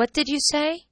What did you say?